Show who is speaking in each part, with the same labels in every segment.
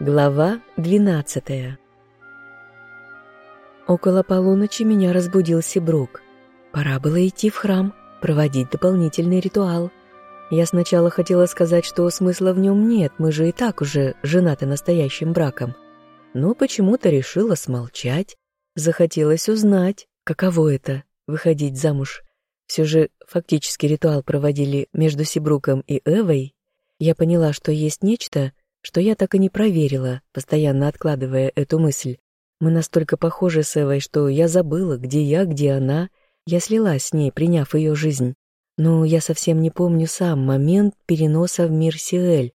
Speaker 1: Глава 12 Около полуночи меня разбудил Сибрук. Пора было идти в храм, проводить дополнительный ритуал. Я сначала хотела сказать, что смысла в нем нет, мы же и так уже женаты настоящим браком. Но почему-то решила смолчать. Захотелось узнать, каково это — выходить замуж. Все же фактически ритуал проводили между Сибруком и Эвой. Я поняла, что есть нечто — что я так и не проверила, постоянно откладывая эту мысль. Мы настолько похожи с Эвой, что я забыла, где я, где она. Я слилась с ней, приняв ее жизнь. Но я совсем не помню сам момент переноса в мир Сиэль.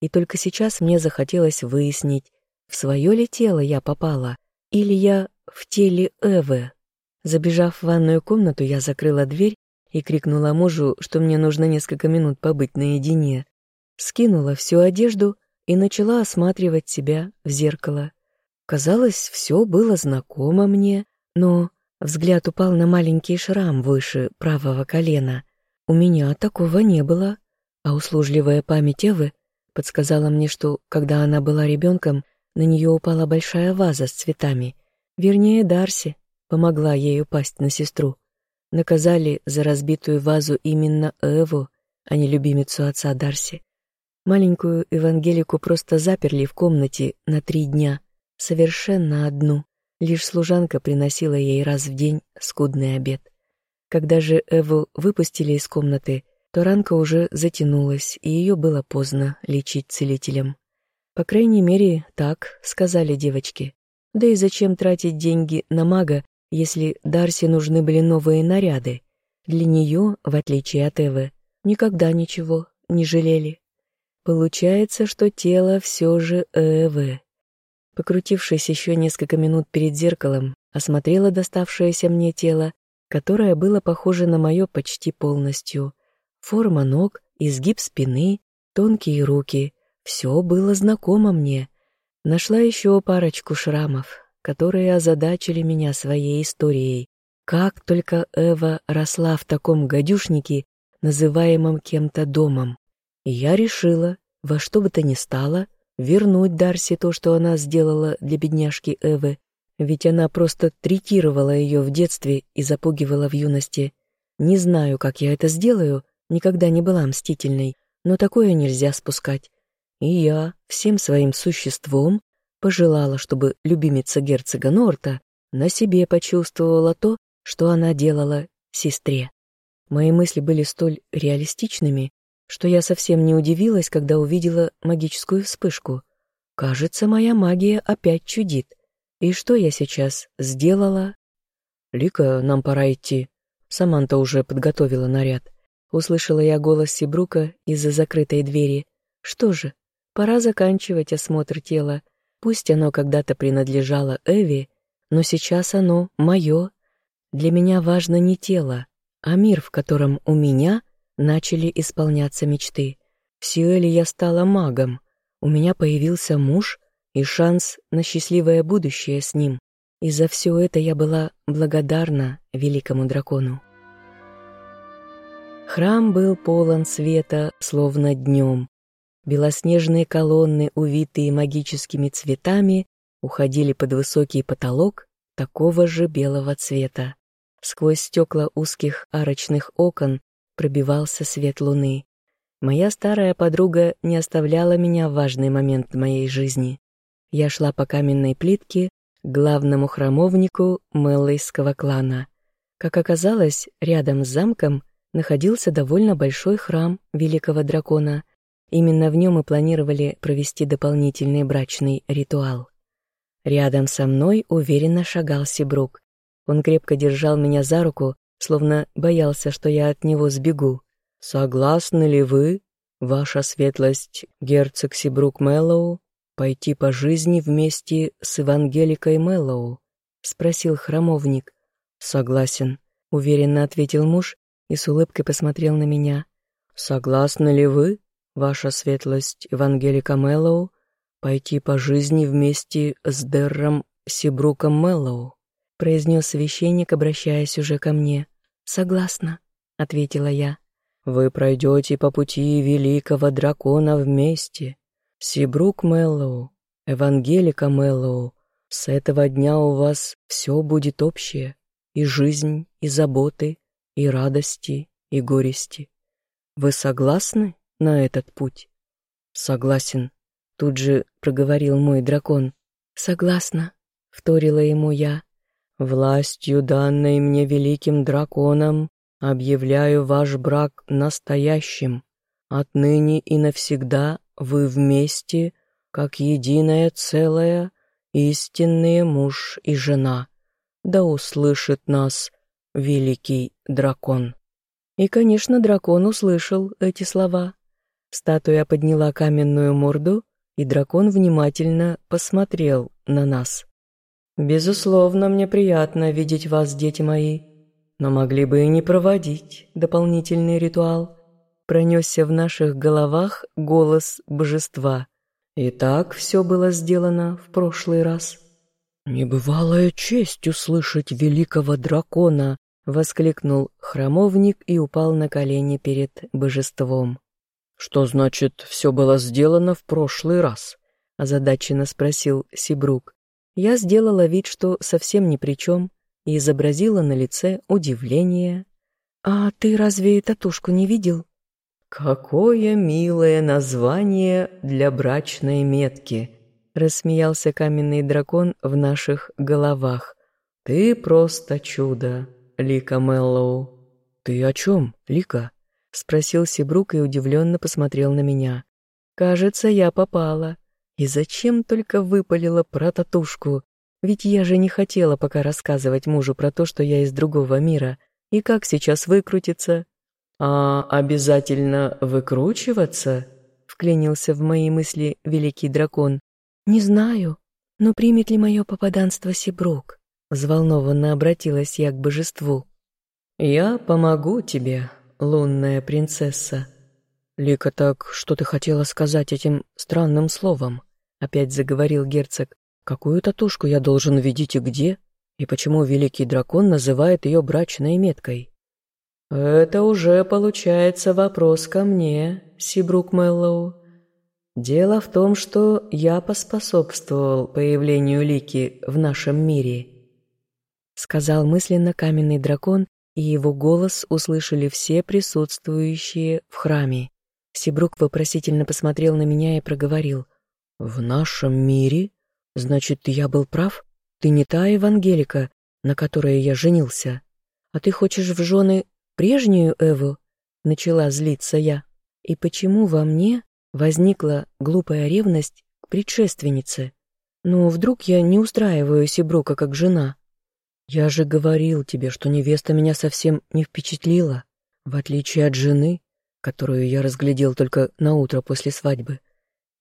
Speaker 1: И только сейчас мне захотелось выяснить, в свое ли тело я попала, или я в теле Эвы. Забежав в ванную комнату, я закрыла дверь и крикнула мужу, что мне нужно несколько минут побыть наедине. Скинула всю одежду и начала осматривать себя в зеркало. Казалось, все было знакомо мне, но взгляд упал на маленький шрам выше правого колена. У меня такого не было, а услужливая память Эвы подсказала мне, что, когда она была ребенком, на нее упала большая ваза с цветами. Вернее, Дарси помогла ей упасть на сестру. Наказали за разбитую вазу именно Эву, а не любимицу отца Дарси. Маленькую Евангелику просто заперли в комнате на три дня, совершенно одну. Лишь служанка приносила ей раз в день скудный обед. Когда же Эву выпустили из комнаты, то ранка уже затянулась, и ее было поздно лечить целителем. По крайней мере, так сказали девочки. Да и зачем тратить деньги на мага, если Дарси нужны были новые наряды? Для нее, в отличие от Эвы, никогда ничего не жалели. Получается, что тело все же Эвы. Покрутившись еще несколько минут перед зеркалом, осмотрела доставшееся мне тело, которое было похоже на мое почти полностью. Форма ног, изгиб спины, тонкие руки — все было знакомо мне. Нашла еще парочку шрамов, которые озадачили меня своей историей. Как только Эва росла в таком гадюшнике, называемом кем-то домом. Я решила, во что бы то ни стало, вернуть Дарси то, что она сделала для бедняжки Эвы, ведь она просто третировала ее в детстве и запугивала в юности. Не знаю, как я это сделаю, никогда не была мстительной, но такое нельзя спускать. И я всем своим существом пожелала, чтобы любимица герцога Норта на себе почувствовала то, что она делала сестре. Мои мысли были столь реалистичными, что я совсем не удивилась, когда увидела магическую вспышку. Кажется, моя магия опять чудит. И что я сейчас сделала? «Лика, нам пора идти». Саманта уже подготовила наряд. Услышала я голос Сибрука из-за закрытой двери. Что же, пора заканчивать осмотр тела. Пусть оно когда-то принадлежало Эви, но сейчас оно мое. Для меня важно не тело, а мир, в котором у меня — начали исполняться мечты. В Сиэле я стала магом, у меня появился муж и шанс на счастливое будущее с ним. И за все это я была благодарна великому дракону. Храм был полон света, словно днем. Белоснежные колонны, увитые магическими цветами, уходили под высокий потолок такого же белого цвета. Сквозь стекла узких арочных окон пробивался свет луны. Моя старая подруга не оставляла меня в важный момент моей жизни. Я шла по каменной плитке к главному храмовнику Меллойского клана. Как оказалось, рядом с замком находился довольно большой храм великого дракона. Именно в нем и планировали провести дополнительный брачный ритуал. Рядом со мной уверенно шагал Сибрук. Он крепко держал меня за руку, словно боялся, что я от него сбегу. «Согласны ли вы, ваша светлость, герцог Сибрук Мэллоу, пойти по жизни вместе с Евангеликой Мэллоу?» — спросил храмовник. «Согласен», — уверенно ответил муж и с улыбкой посмотрел на меня. «Согласны ли вы, ваша светлость, Евангелика Мэллоу, пойти по жизни вместе с Дерром Сибруком Мэллоу?» — произнес священник, обращаясь уже ко мне. «Согласна», — ответила я. «Вы пройдете по пути великого дракона вместе. Сибрук Мэллоу, Евангелика Мэллоу, с этого дня у вас все будет общее, и жизнь, и заботы, и радости, и горести. Вы согласны на этот путь? Согласен, тут же проговорил мой дракон. Согласна, вторила ему я. Властью, данной мне великим драконом, объявляю ваш брак настоящим. Отныне и навсегда вы вместе, как единое целое, истинные муж и жена. Да услышит нас великий дракон. И, конечно, дракон услышал эти слова. Статуя подняла каменную морду, и дракон внимательно посмотрел на нас. «Безусловно, мне приятно видеть вас, дети мои, но могли бы и не проводить дополнительный ритуал». Пронесся в наших головах голос божества. И так все было сделано в прошлый раз. «Небывалая честь услышать великого дракона!» — воскликнул храмовник и упал на колени перед божеством. «Что значит, все было сделано в прошлый раз?» — озадаченно спросил Сибрук. Я сделала вид, что совсем ни при чем, и изобразила на лице удивление. «А ты разве татушку не видел?» «Какое милое название для брачной метки!» — рассмеялся каменный дракон в наших головах. «Ты просто чудо, Лика Меллоу!» «Ты о чем, Лика?» — спросил Сибрук и удивленно посмотрел на меня. «Кажется, я попала. И зачем только выпалила про татушку? Ведь я же не хотела пока рассказывать мужу про то, что я из другого мира. И как сейчас выкрутиться?» «А обязательно выкручиваться?» — вклинился в мои мысли великий дракон. «Не знаю, но примет ли мое попаданство Сибрук?» Взволнованно обратилась я к божеству. «Я помогу тебе, лунная принцесса». «Лика, так что ты хотела сказать этим странным словом?» Опять заговорил герцог. «Какую татушку я должен видеть и где? И почему великий дракон называет ее брачной меткой?» «Это уже получается вопрос ко мне, Сибрук Мэллоу. Дело в том, что я поспособствовал появлению Лики в нашем мире», сказал мысленно каменный дракон, и его голос услышали все присутствующие в храме. Сибрук вопросительно посмотрел на меня и проговорил. «В нашем мире? Значит, я был прав? Ты не та Евангелика, на которой я женился? А ты хочешь в жены прежнюю Эву?» — начала злиться я. «И почему во мне возникла глупая ревность к предшественнице? Ну, вдруг я не устраиваю Сибрука как жена?» «Я же говорил тебе, что невеста меня совсем не впечатлила, в отличие от жены, которую я разглядел только на утро после свадьбы.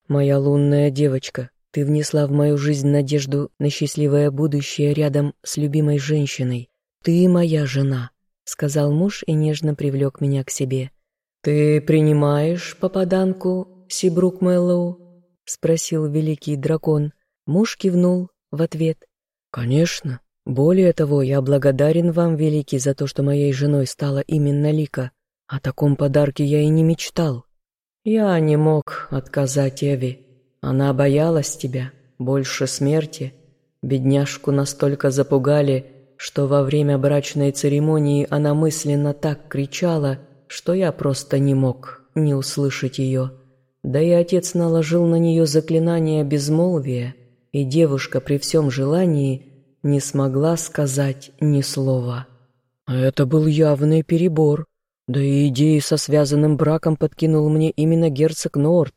Speaker 1: Моя лунная девочка, ты внесла в мою жизнь надежду на счастливое будущее рядом с любимой женщиной. Ты моя жена сказал муж и нежно привлек меня к себе. «Ты принимаешь попаданку, Сибрук Мэллоу?» — спросил великий дракон. Муж кивнул в ответ. «Конечно. Более того, я благодарен вам, великий, за то, что моей женой стала именно Лика. О таком подарке я и не мечтал. Я не мог отказать Эви. Она боялась тебя, больше смерти. Бедняжку настолько запугали, что во время брачной церемонии она мысленно так кричала, что я просто не мог не услышать ее. Да и отец наложил на нее заклинание безмолвия, и девушка при всем желании не смогла сказать ни слова. Это был явный перебор. Да и идеи со связанным браком подкинул мне именно герцог Норт.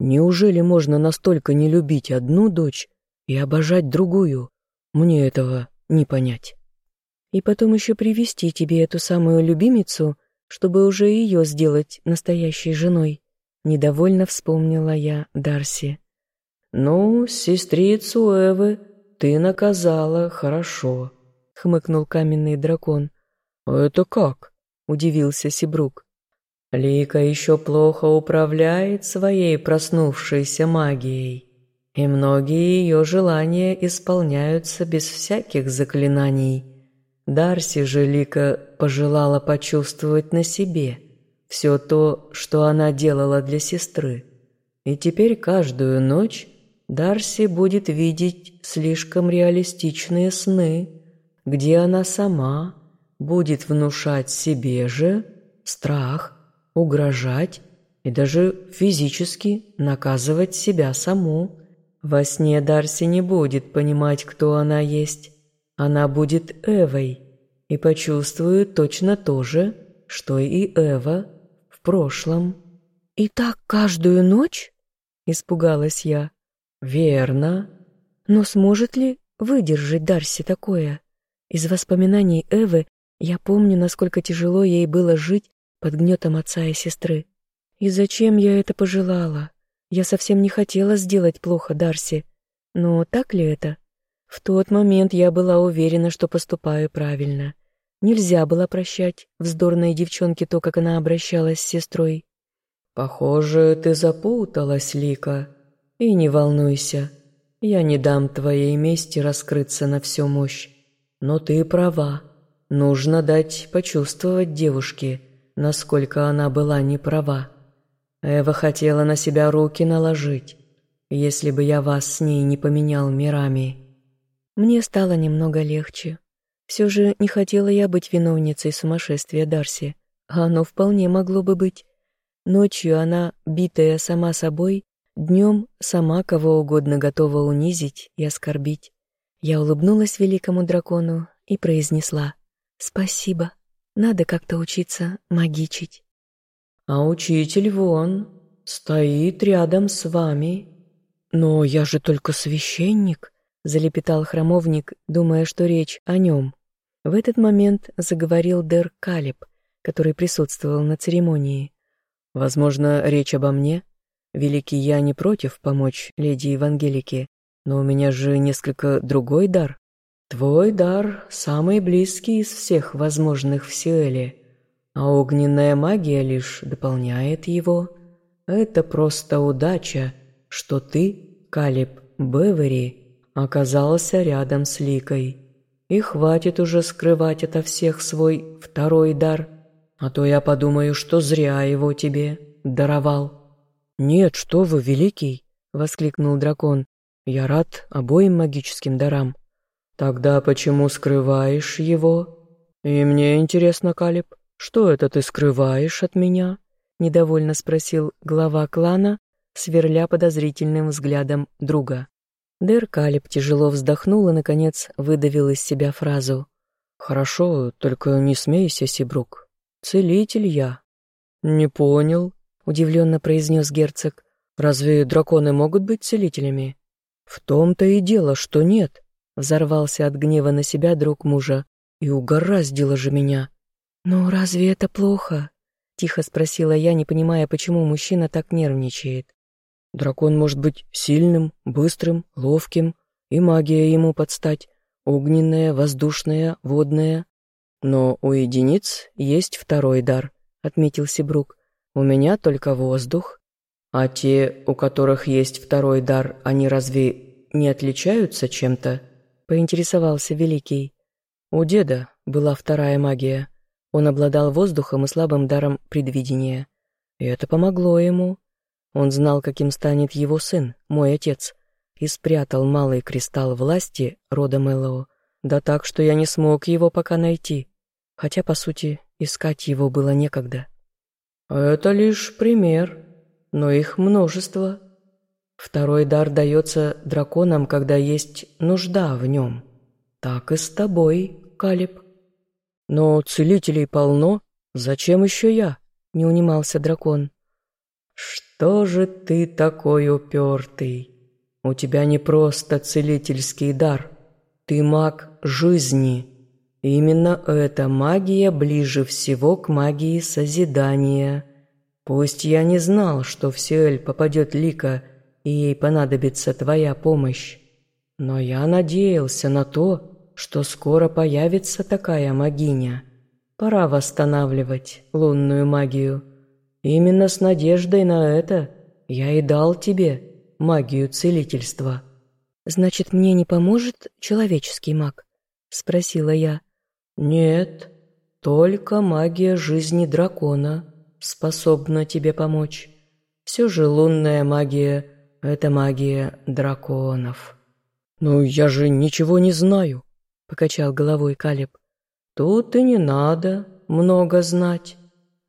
Speaker 1: Неужели можно настолько не любить одну дочь и обожать другую? Мне этого не понять и потом еще привести тебе эту самую любимицу, чтобы уже ее сделать настоящей женой. Недовольно вспомнила я Дарси. «Ну, сестрицу Эвы ты наказала хорошо», — хмыкнул каменный дракон. «Это как?» — удивился Сибрук. «Лика еще плохо управляет своей проснувшейся магией, и многие ее желания исполняются без всяких заклинаний». Дарси же Лика пожелала почувствовать на себе все то, что она делала для сестры. И теперь каждую ночь Дарси будет видеть слишком реалистичные сны, где она сама будет внушать себе же страх, угрожать и даже физически наказывать себя саму. Во сне Дарси не будет понимать, кто она есть. Она будет Эвой и почувствует точно то же, что и Эва в прошлом. «И так каждую ночь?» – испугалась я. «Верно. Но сможет ли выдержать Дарси такое? Из воспоминаний Эвы я помню, насколько тяжело ей было жить под гнетом отца и сестры. И зачем я это пожелала? Я совсем не хотела сделать плохо Дарси. Но так ли это? В тот момент я была уверена, что поступаю правильно. Нельзя было прощать вздорной девчонке то, как она обращалась с сестрой. «Похоже, ты запуталась, Лика», и не волнуйся, я не дам твоей мести раскрыться на всю мощь. Но ты права. Нужно дать почувствовать девушке, насколько она была не права. Эва хотела на себя руки наложить, если бы я вас с ней не поменял мирами. Мне стало немного легче. Все же не хотела я быть виновницей сумасшествия Дарси, а оно вполне могло бы быть. Ночью она, битая сама собой, Днем сама кого угодно готова унизить и оскорбить. Я улыбнулась великому дракону и произнесла «Спасибо, надо как-то учиться магичить». «А учитель вон, стоит рядом с вами». «Но я же только священник», — залепетал храмовник, думая, что речь о нем. В этот момент заговорил Дер Калиб, который присутствовал на церемонии. «Возможно, речь обо мне?» Великий я не против помочь леди Евангелике, но у меня же несколько другой дар. Твой дар самый близкий из всех возможных в Сиэле, а огненная магия лишь дополняет его. Это просто удача, что ты, Калиб Бевери, оказался рядом с Ликой. И хватит уже скрывать ото всех свой второй дар, а то я подумаю, что зря его тебе даровал. «Нет, что вы, великий!» — воскликнул дракон. «Я рад обоим магическим дарам». «Тогда почему скрываешь его?» «И мне интересно, Калиб, что это ты скрываешь от меня?» — недовольно спросил глава клана, сверля подозрительным взглядом друга. Дэр Калиб тяжело вздохнул и, наконец, выдавил из себя фразу. «Хорошо, только не смейся, Сибрук. Целитель я». «Не понял», — удивленно произнес герцог. «Разве драконы могут быть целителями?» «В том-то и дело, что нет», — взорвался от гнева на себя друг мужа. «И угораздило же меня». «Ну, разве это плохо?» — тихо спросила я, не понимая, почему мужчина так нервничает. «Дракон может быть сильным, быстрым, ловким, и магия ему подстать, огненная, воздушная, водная. Но у единиц есть второй дар», — отметил Сибрук. У меня только воздух. А те, у которых есть второй дар, они разве не отличаются чем-то?» Поинтересовался Великий. У деда была вторая магия. Он обладал воздухом и слабым даром предвидения. И это помогло ему. Он знал, каким станет его сын, мой отец, и спрятал малый кристалл власти рода Мэллоу, да так, что я не смог его пока найти, хотя, по сути, искать его было некогда. Это лишь пример, но их множество. Второй дар дается драконам, когда есть нужда в нем. Так и с тобой, Калиб. Но целителей полно, зачем еще я? Не унимался дракон. Что же ты такой упертый? У тебя не просто целительский дар, ты маг жизни. Именно эта магия ближе всего к магии созидания. Пусть я не знал, что в Сиэль попадет Лика, и ей понадобится твоя помощь, но я надеялся на то, что скоро появится такая магиня. Пора восстанавливать лунную магию. Именно с надеждой на это я и дал тебе магию целительства. «Значит, мне не поможет человеческий маг?» — спросила я. «Нет, только магия жизни дракона способна тебе помочь. Все же лунная магия это магия драконов». «Ну, я же ничего не знаю», — покачал головой Калиб. «Тут и не надо много знать.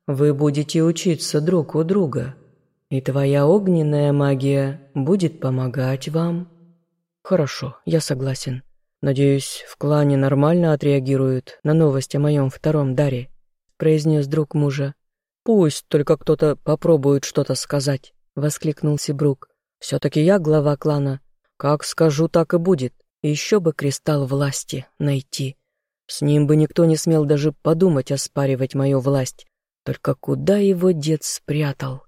Speaker 1: Вы будете учиться друг у друга, и твоя огненная магия будет помогать вам». «Хорошо, я согласен. Надеюсь, в клане нормально отреагируют на новость о моем втором даре», — произнес друг мужа. «Пусть только кто-то попробует что-то сказать», — воскликнул Сибрук. «Все-таки я глава клана. Как скажу, так и будет. Еще бы кристалл власти найти. С ним бы никто не смел даже подумать оспаривать мою власть. Только куда его дед спрятал?»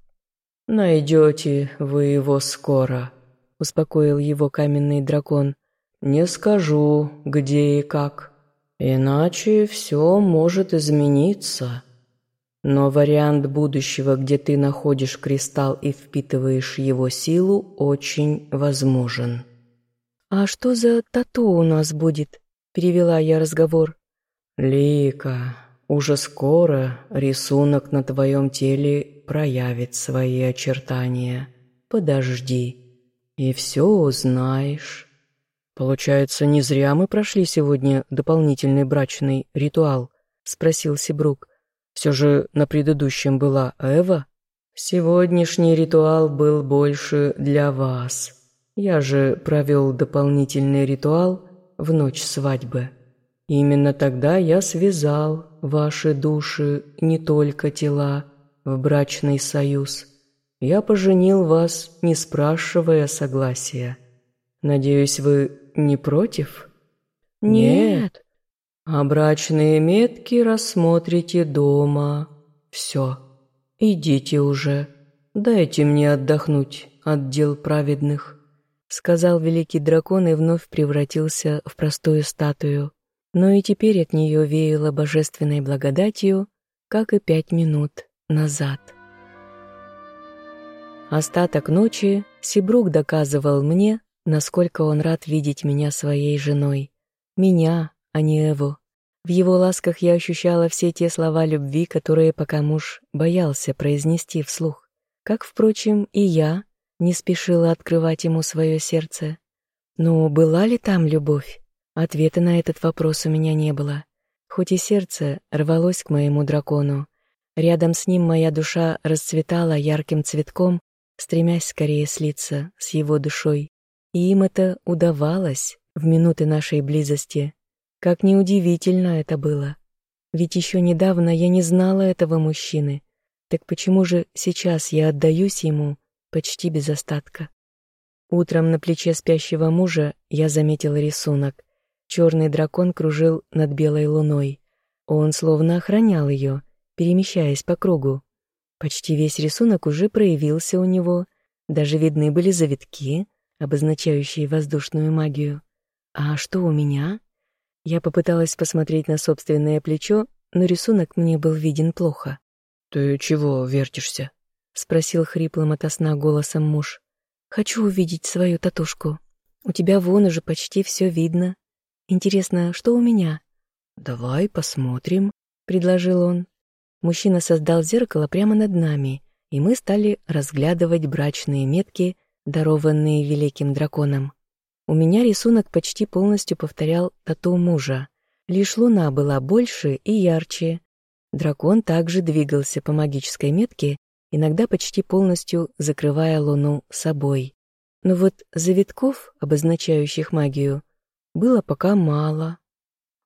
Speaker 1: «Найдете вы его скоро», — успокоил его каменный дракон. «Не скажу, где и как. Иначе все может измениться». Но вариант будущего, где ты находишь кристалл и впитываешь его силу, очень возможен. «А что за тату у нас будет?» — перевела я разговор. «Лика, уже скоро рисунок на твоем теле проявит свои очертания. Подожди, и все узнаешь». «Получается, не зря мы прошли сегодня дополнительный брачный ритуал?» — спросил Сибрук. Все же на предыдущем была Эва. Сегодняшний ритуал был больше для вас. Я же провел дополнительный ритуал в ночь свадьбы. Именно тогда я связал ваши души, не только тела, в брачный союз. Я поженил вас, не спрашивая согласия. Надеюсь, вы не против?
Speaker 2: Нет,
Speaker 1: а брачные метки рассмотрите дома. Все, идите уже. Дайте мне отдохнуть от дел праведных», — сказал великий дракон и вновь превратился в простую статую. Но и теперь от нее веяло божественной благодатью, как и пять минут назад. Остаток ночи Сибрук доказывал мне, насколько он рад видеть меня своей женой. Меня, а не Эву. В его ласках я ощущала все те слова любви, которые пока муж боялся произнести вслух. Как, впрочем, и я не спешила открывать ему свое сердце. Но была ли там любовь? Ответа на этот вопрос у меня не было. Хоть и сердце рвалось к моему дракону, рядом с ним моя душа расцветала ярким цветком, стремясь скорее слиться с его душой. И им это удавалось в минуты нашей близости, как неудивительно это было. Ведь еще недавно я не знала этого мужчины. Так почему же сейчас я отдаюсь ему почти без остатка? Утром на плече спящего мужа я заметила рисунок. Черный дракон кружил над белой луной. Он словно охранял ее, перемещаясь по кругу. Почти весь рисунок уже проявился у него, даже видны были завитки, обозначающие воздушную магию. А что у меня? Я попыталась посмотреть на собственное плечо, но рисунок мне был виден плохо.
Speaker 2: «Ты чего вертишься?»
Speaker 1: — спросил хриплым ото сна голосом муж. «Хочу увидеть свою татушку. У тебя вон уже почти все видно. Интересно, что у меня?»
Speaker 2: «Давай посмотрим», — предложил он.
Speaker 1: Мужчина создал зеркало прямо над нами, и мы стали разглядывать брачные метки, дарованные великим драконом. У меня рисунок почти полностью повторял тату мужа. Лишь луна была больше и ярче. Дракон также двигался по магической метке, иногда почти полностью закрывая луну собой. Но вот завитков, обозначающих магию, было пока мало.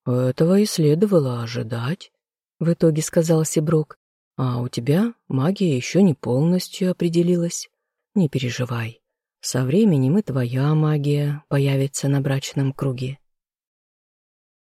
Speaker 2: «Этого и следовало ожидать», — в итоге сказал Сиброк. «А у тебя магия еще не полностью определилась. Не переживай. Со временем и твоя магия появится на брачном круге.